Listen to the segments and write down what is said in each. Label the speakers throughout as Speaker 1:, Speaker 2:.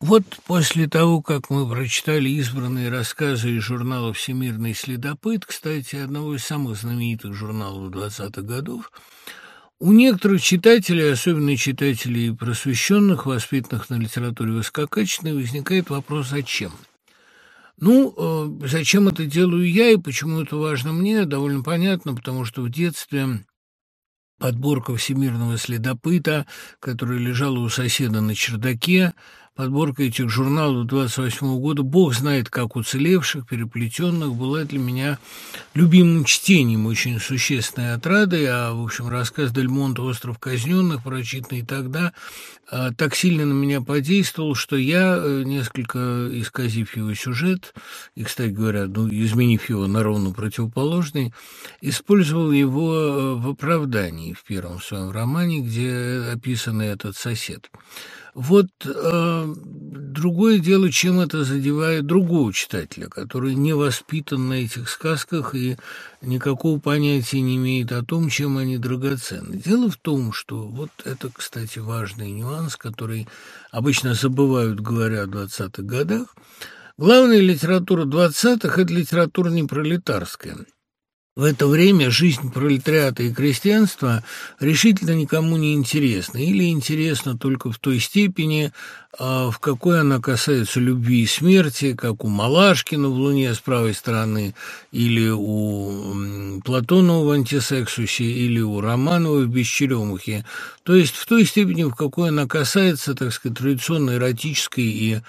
Speaker 1: Вот после того, как мы прочитали избранные рассказы из журнала «Всемирный следопыт», кстати, одного из самых знаменитых журналов 20-х годов, у некоторых читателей, особенно читателей просвещенных, воспитанных на литературе высококачественной, возникает вопрос «зачем?». Ну, э, зачем это делаю я и почему это важно мне, довольно понятно, потому что в детстве подборка всемирного следопыта, которая лежала у соседа на чердаке, Подборка этих журналов 28 года, бог знает, как уцелевших, переплетенных, была для меня любимым чтением, очень существенной отрадой, а, в общем, рассказ Дель «Остров казненных», прочитанный тогда, а, так сильно на меня подействовал, что я, э, несколько исказив его сюжет, и, кстати говоря, ну, изменив его на ровно противоположный, использовал его э, в оправдании в первом своем романе, где описан этот сосед. Вот э, другое дело, чем это задевает другого читателя, который не воспитан на этих сказках и никакого понятия не имеет о том, чем они драгоценны. Дело в том, что вот это, кстати, важный нюанс, который обычно забывают, говоря о 20-х годах. Главная литература 20-х – это литература не пролетарская – в это время жизнь пролетариата и крестьянства решительно никому не интересна, или интересна только в той степени, а, в какой она касается любви и смерти, как у Малашкина в «Луне» с правой стороны, или у Платонова в «Антисексусе», или у Романова в «Бесчеремухе». То есть в той степени, в какой она касается, так сказать, традиционной эротической и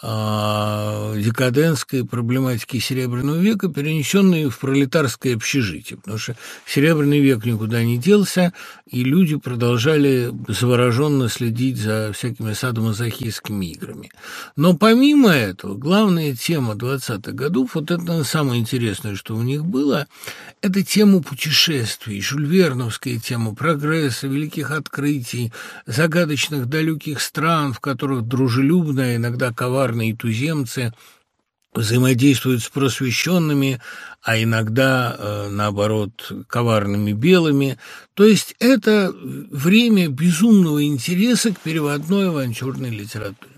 Speaker 1: декадентской проблематики Серебряного века, перенесенные в пролетарское общежитие, потому что Серебряный век никуда не делся, и люди продолжали завороженно следить за всякими садомазохистскими играми. Но помимо этого, главная тема 20-х годов, вот это самое интересное, что у них было, это тема путешествий, жульверновская тема прогресса, великих открытий, загадочных далеких стран, в которых дружелюбная, иногда коварная коварные туземцы взаимодействуют с просвещенными, а иногда, э, наоборот, коварными белыми. То есть это время безумного интереса к переводной авантюрной литературе.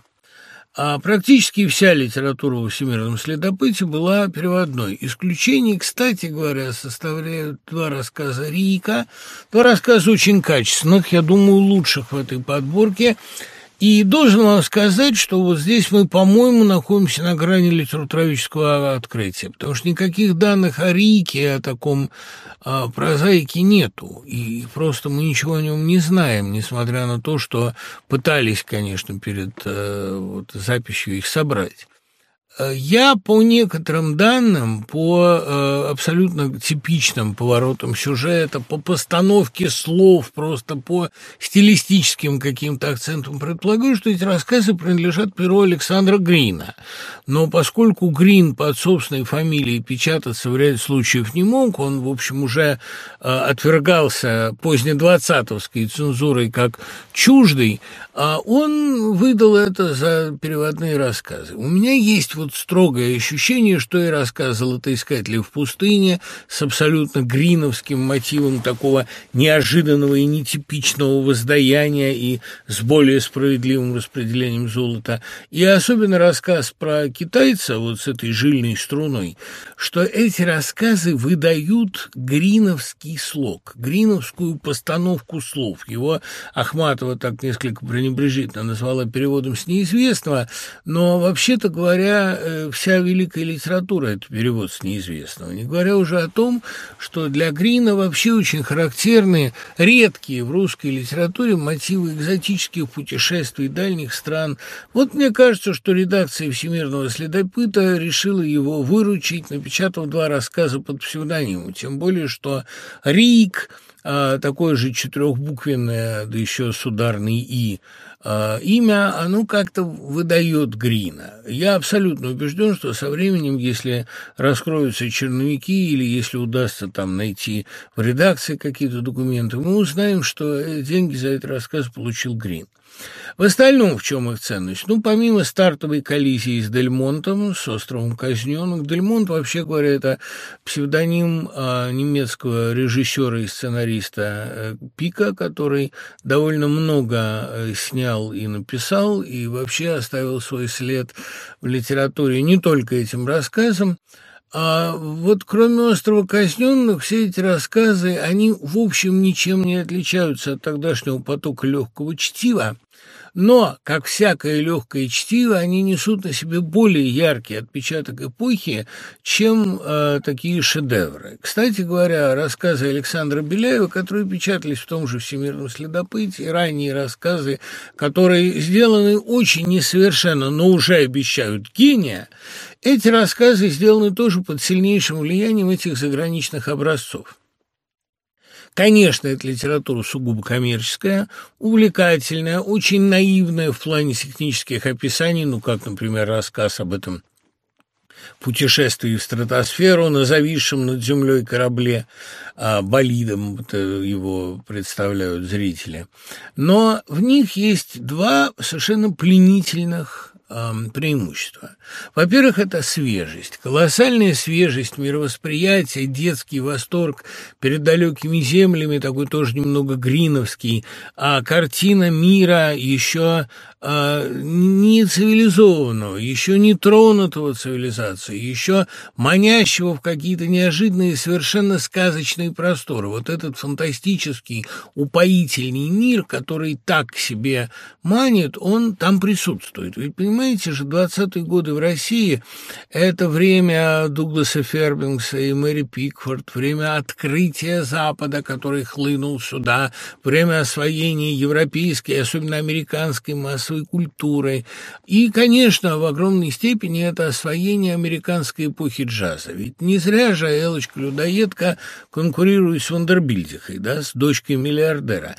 Speaker 1: А практически вся литература во всемирном следопыте была переводной. Исключение, кстати говоря, составляют два рассказа Рика, два рассказа очень качественных, я думаю, лучших в этой подборке – и должен вам сказать, что вот здесь мы, по-моему, находимся на грани литературоведческого открытия, потому что никаких данных о Рике, о таком а, прозаике нету, и просто мы ничего о нем не знаем, несмотря на то, что пытались, конечно, перед а, вот, записью их собрать. Я по некоторым данным, по э, абсолютно типичным поворотам сюжета, по постановке слов, просто по стилистическим каким-то акцентам предполагаю, что эти рассказы принадлежат перу Александра Грина. Но поскольку Грин под собственной фамилией печататься в ряде случаев не мог, он, в общем, уже э, отвергался позднедвадцатовской цензурой как чуждый, а он выдал это за переводные рассказы. У меня есть вот строгое ощущение, что я рассказывал это «Искатели в пустыне» с абсолютно гриновским мотивом такого неожиданного и нетипичного воздаяния и с более справедливым распределением золота. И особенно рассказ про китайца вот с этой жильной струной, что эти рассказы выдают гриновский слог, гриновскую постановку слов. Его Ахматова так несколько пренебрежительно назвала переводом с неизвестного, но вообще-то говоря, э, вся великая литература – это перевод с неизвестного. Не говоря уже о том, что для Грина вообще очень характерны редкие в русской литературе мотивы экзотических путешествий дальних стран. Вот мне кажется, что редакция «Всемирного следопыта» решила его выручить, напечатав два рассказа под псевдонимом. Тем более, что Рик а, такое же четырехбуквенное, да еще с ударной «и», имя, оно как-то выдает Грина. Я абсолютно убежден, что со временем, если раскроются черновики или если удастся там найти в редакции какие-то документы, мы узнаем, что деньги за этот рассказ получил Грин. В остальном в чем их ценность? Ну, помимо стартовой коллизии с Дельмонтом, с островом Казненных, Дельмонт, вообще говоря, это псевдоним а, немецкого режиссера и сценариста э, Пика, который довольно много э, снял и написал, и вообще оставил свой след в литературе не только этим рассказом, а вот кроме «Острова казненных» все эти рассказы, они в общем ничем не отличаются от тогдашнего потока легкого чтива. Но, как всякое легкое чтиво, они несут на себе более яркий отпечаток эпохи, чем э, такие шедевры. Кстати говоря, рассказы Александра Беляева, которые печатались в том же «Всемирном следопытии», ранние рассказы, которые сделаны очень несовершенно, но уже обещают гения, эти рассказы сделаны тоже под сильнейшим влиянием этих заграничных образцов. Конечно, это литература сугубо коммерческая, увлекательная, очень наивная в плане технических описаний, ну, как, например, рассказ об этом путешествии в стратосферу на зависшем над землей корабле, а болидом его представляют зрители. Но в них есть два совершенно пленительных преимущества. Во-первых, это свежесть, колоссальная свежесть мировосприятия, детский восторг перед далекими землями, такой тоже немного гриновский, а картина мира еще а, не цивилизованного, еще не тронутого цивилизацией, еще манящего в какие-то неожиданные, совершенно сказочные просторы. Вот этот фантастический, упоительный мир, который так себе манит, он там присутствует. Ведь, понимаете, понимаете же, 20-е годы в России – это время Дугласа Фербингса и Мэри Пикфорд, время открытия Запада, который хлынул сюда, время освоения европейской, особенно американской массовой культуры. И, конечно, в огромной степени это освоение американской эпохи джаза. Ведь не зря же Элочка-людоедка конкурирует с Вандербильдихой, да, с дочкой миллиардера.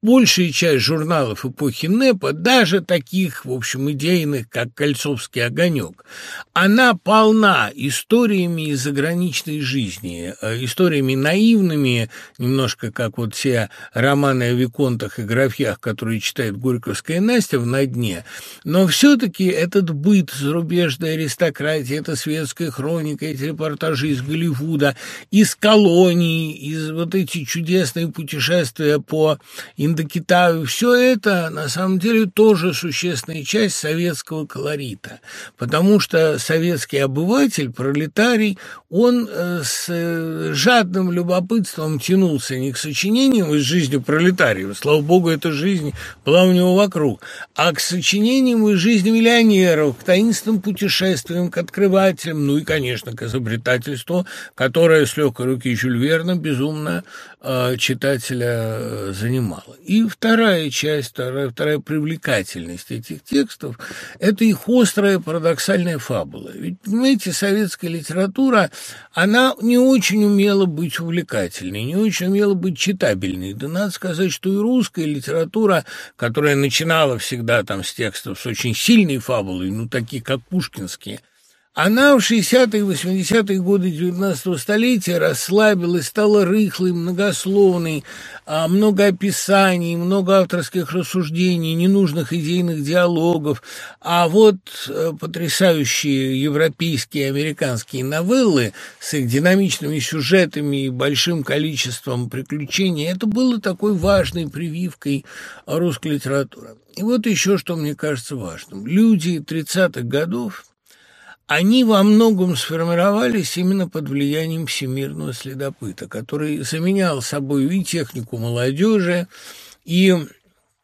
Speaker 1: Большая часть журналов эпохи НЭПа, даже таких, в общем, идейных, как «Кольцовский огонек», она полна историями из заграничной жизни, э, историями наивными, немножко как вот все романы о Виконтах и графьях, которые читает Горьковская Настя в «На дне», но все-таки этот быт зарубежной аристократии, это светская хроника, эти репортажи из Голливуда, из колоний, из вот эти чудесные путешествия по Индокитаю, все это на самом деле тоже существенная часть советского колорита, потому что советский обыватель, пролетарий, он э, с э, жадным любопытством тянулся не к сочинениям из жизни пролетариев, слава богу, эта жизнь была у него вокруг, а к сочинениям из жизни миллионеров, к таинственным путешествиям, к открывателям, ну и, конечно, к изобретательству, которое с легкой руки Жюль Верна безумно э, читателя занимало. И вторая часть, вторая, вторая привлекательность этих текстов – это их острая парадоксальная фабула. Ведь, понимаете, советская литература, она не очень умела быть увлекательной, не очень умела быть читабельной. Да надо сказать, что и русская литература, которая начинала всегда там с текстов с очень сильной фабулой, ну, такие как пушкинские – она в 60-е и 80-е годы 19-го столетия расслабилась, стала рыхлой, многословной, а, много описаний, много авторских рассуждений, ненужных идейных диалогов. А вот э, потрясающие европейские и американские новеллы с их динамичными сюжетами и большим количеством приключений, это было такой важной прививкой русской литературы. И вот еще что мне кажется важным. Люди 30-х годов они во многом сформировались именно под влиянием всемирного следопыта, который заменял собой и технику молодежи, и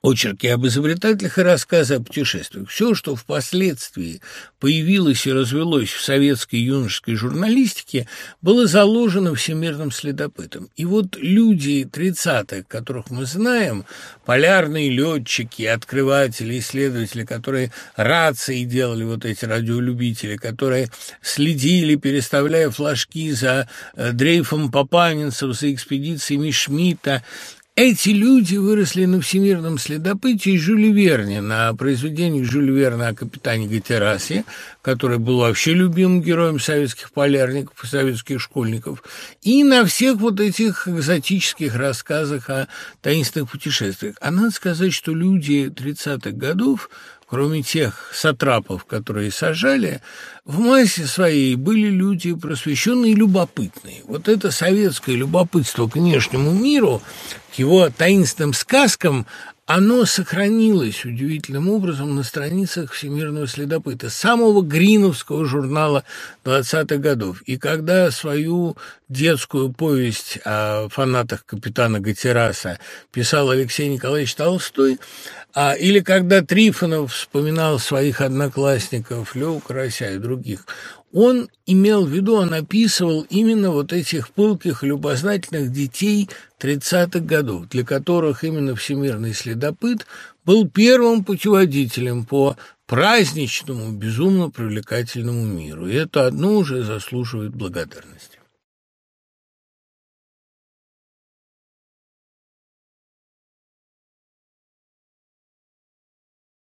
Speaker 1: очерки об изобретателях и рассказы о путешествиях. Все, что впоследствии появилось и развелось в советской юношеской журналистике, было заложено всемирным следопытом. И вот люди 30-х, которых мы знаем, полярные летчики, открыватели, исследователи, которые рации делали, вот эти радиолюбители, которые следили, переставляя флажки за э, дрейфом папанинцев, за экспедициями Шмидта, Эти люди выросли на всемирном следопыте и Жюле Верне, на произведении Жюля Верна о капитане Гатерасе, который был вообще любимым героем советских полярников и советских школьников, и на всех вот этих экзотических рассказах о таинственных путешествиях. А надо сказать, что люди 30-х годов кроме тех сатрапов, которые сажали, в массе своей были люди просвещенные и любопытные. Вот это советское любопытство к внешнему миру, к его таинственным сказкам, оно сохранилось удивительным образом на страницах «Всемирного следопыта», самого гриновского журнала 20-х годов. И когда свою детскую повесть о фанатах капитана Гатераса писал Алексей Николаевич Толстой, а, или когда Трифонов вспоминал своих одноклассников, Лёву Карася и других, он имел в виду, он описывал именно вот этих пылких любознательных детей 30-х годов, для которых именно всемирный следопыт был первым путеводителем по праздничному, безумно привлекательному миру. И это одно уже заслуживает благодарности.